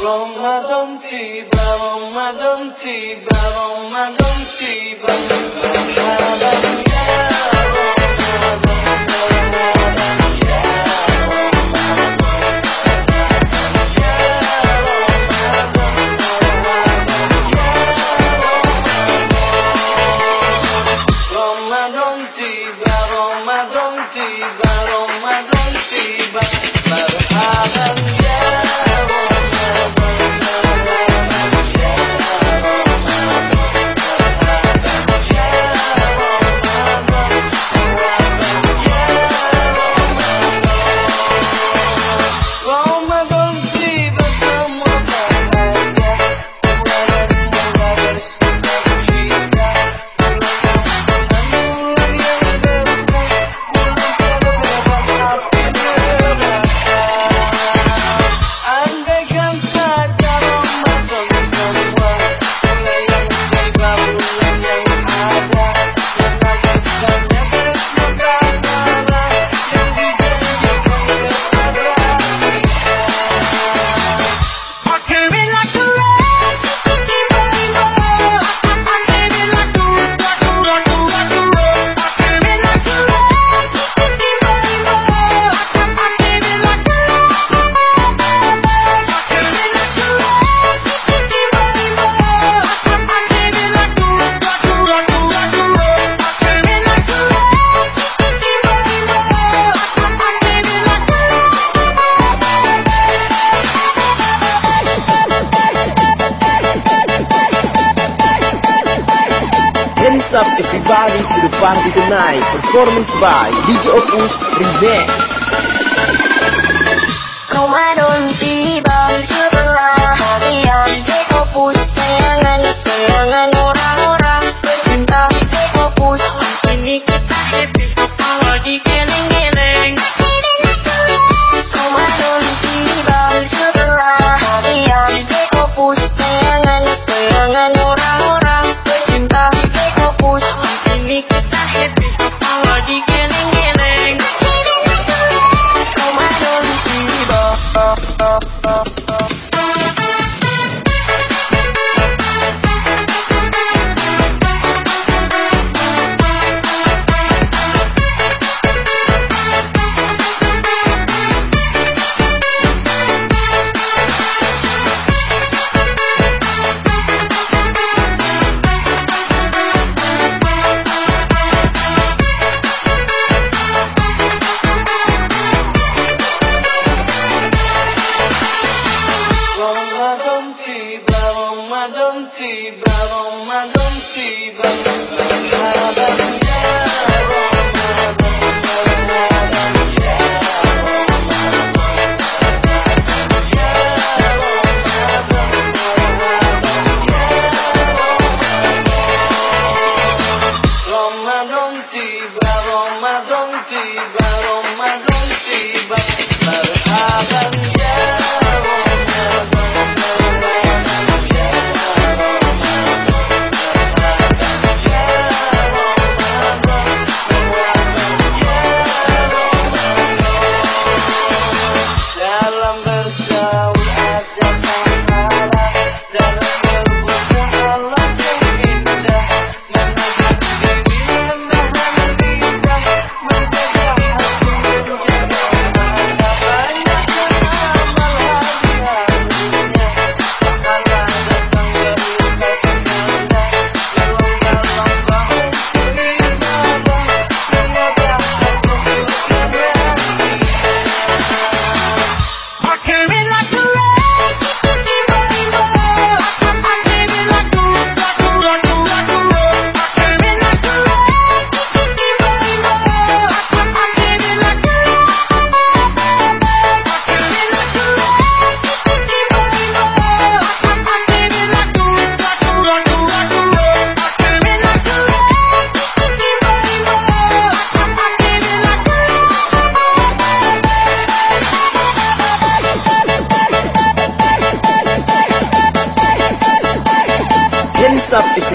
Ramadan tiba, Ramadan tiba, Ramadan tiba, Ramadan tiba. Saturday. Performance by DJ Opus Revenge. tiba Ramadan tiba